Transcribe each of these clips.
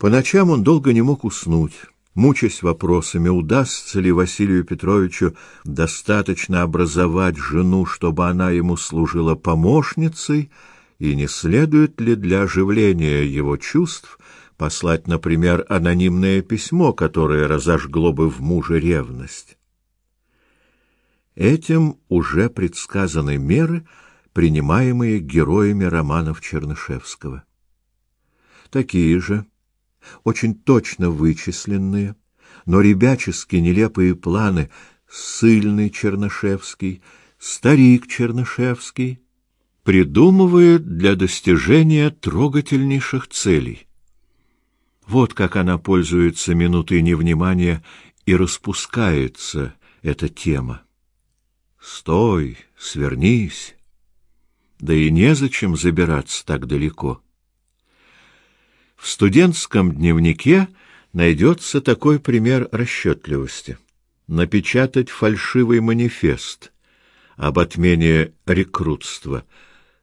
По ночам он долго не мог уснуть, мучаясь вопросами, удастся ли Василию Петровичу достаточно образовать жену, чтобы она ему служила помощницей, и не следует ли для оживления его чувств послать, например, анонимное письмо, которое разожгло бы в муже ревность. Этим уже предсказаны меры, принимаемые героями романов Чернышевского. Такие же, очень точно вычисленные, но ребячески нелепые планы Сыльный Чернышевский, Старик Чернышевский придумывает для достижения трогательнейших целей. Вот как она пользуется минутой невнимания и распускается эта тема. Стой, свернись. Да и незачем забираться так далеко. В студентском дневнике найдется такой пример расчетливости. Напечатать фальшивый манифест об отмене рекрутства,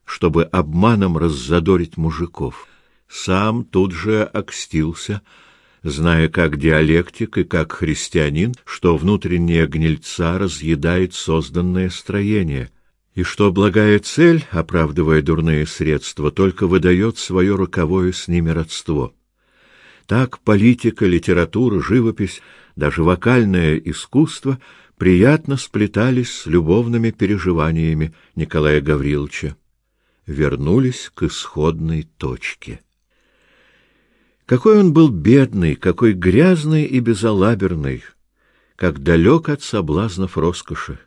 чтобы обманом раззадорить мужиков. Сам тут же окстился — зная как диалектик и как христианин, что внутренняя гнильца разъедает созданное строение, и что благая цель, оправдывая дурные средства, только выдает свое роковое с ними родство. Так политика, литература, живопись, даже вокальное искусство приятно сплетались с любовными переживаниями Николая Гавриловича. Вернулись к исходной точке. Какой он был бедный, какой грязный и безалаберный, как далек от соблазнов роскоши.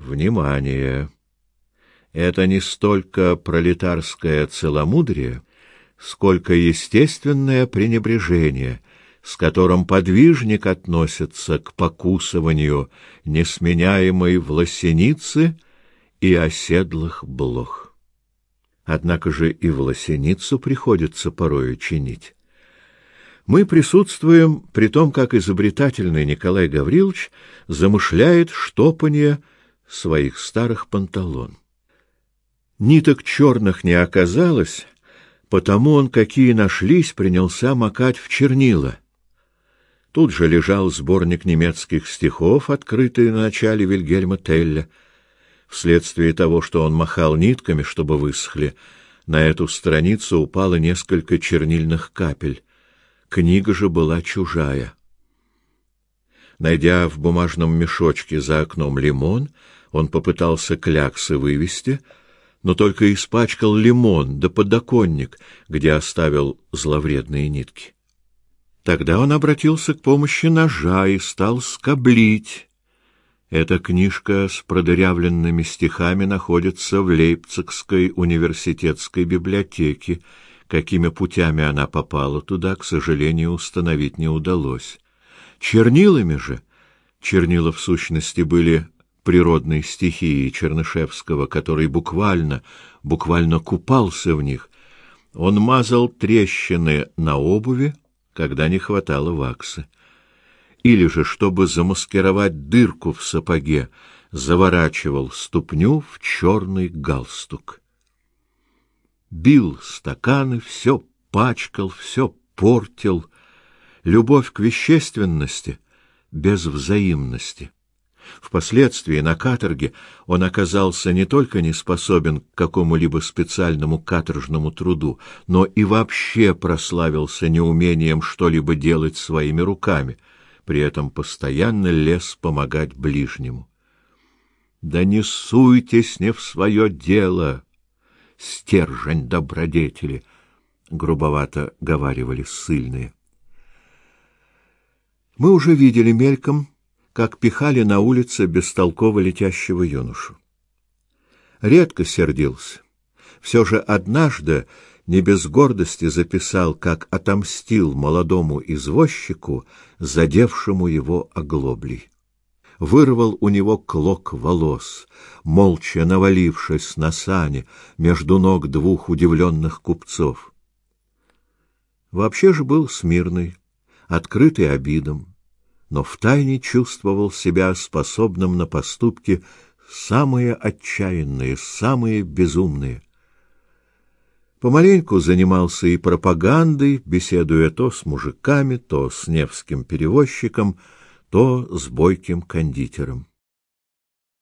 Внимание! Это не столько пролетарское целомудрие, сколько естественное пренебрежение, с которым подвижник относится к покусыванию несменяемой власеницы и оседлых блох. Однако же и власеницу приходится порою чинить. Мы присутствуем при том, как изобретательный Николай Гаврилович замышляет штопание своих старых панталон. Ниток черных не оказалось, потому он, какие нашлись, принялся макать в чернила. Тут же лежал сборник немецких стихов, открытый на начале Вильгельма Телля — Вследствие того, что он махал нитками, чтобы высохли, на эту страницу упало несколько чернильных капель. Книга же была чужая. Найдя в бумажном мешочке за окном лимон, он попытался кляксы вывести, но только испачкал лимон да подоконник, где оставил зловредные нитки. Тогда он обратился к помощи ножа и стал скоблить эта книжка с продырявленными стихами находится в Лейпцигской университетской библиотеке. Какими путями она попала туда, к сожалению, установить не удалось. Чернилами же, чернила в сущности были природной стихией Чернышевского, который буквально, буквально купался в них. Он мазал трещины на обуви, когда не хватало ваксы или же, чтобы замаскировать дырку в сапоге, заворачивал ступню в черный галстук. Бил стаканы, все пачкал, все портил. Любовь к вещественности без взаимности. Впоследствии на каторге он оказался не только не способен к какому-либо специальному каторжному труду, но и вообще прославился неумением что-либо делать своими руками — при этом постоянно лез помогать ближнему. Да не суйтесь не в свое дело, стержень добродетели, грубовато говаривали ссыльные. Мы уже видели мельком, как пихали на улице бестолково летящего юношу. Редко сердился. Все же однажды не без гордости записал, как отомстил молодому извозчику, задевшему его оглоблей. Вырвал у него клок волос, молча навалившись на сани между ног двух удивленных купцов. Вообще же был смирный, открытый обидом, но втайне чувствовал себя способным на поступки самые отчаянные, самые безумные — Помаленьку занимался и пропагандой, беседуя то с мужиками, то с невским перевозчиком, то с бойким кондитером.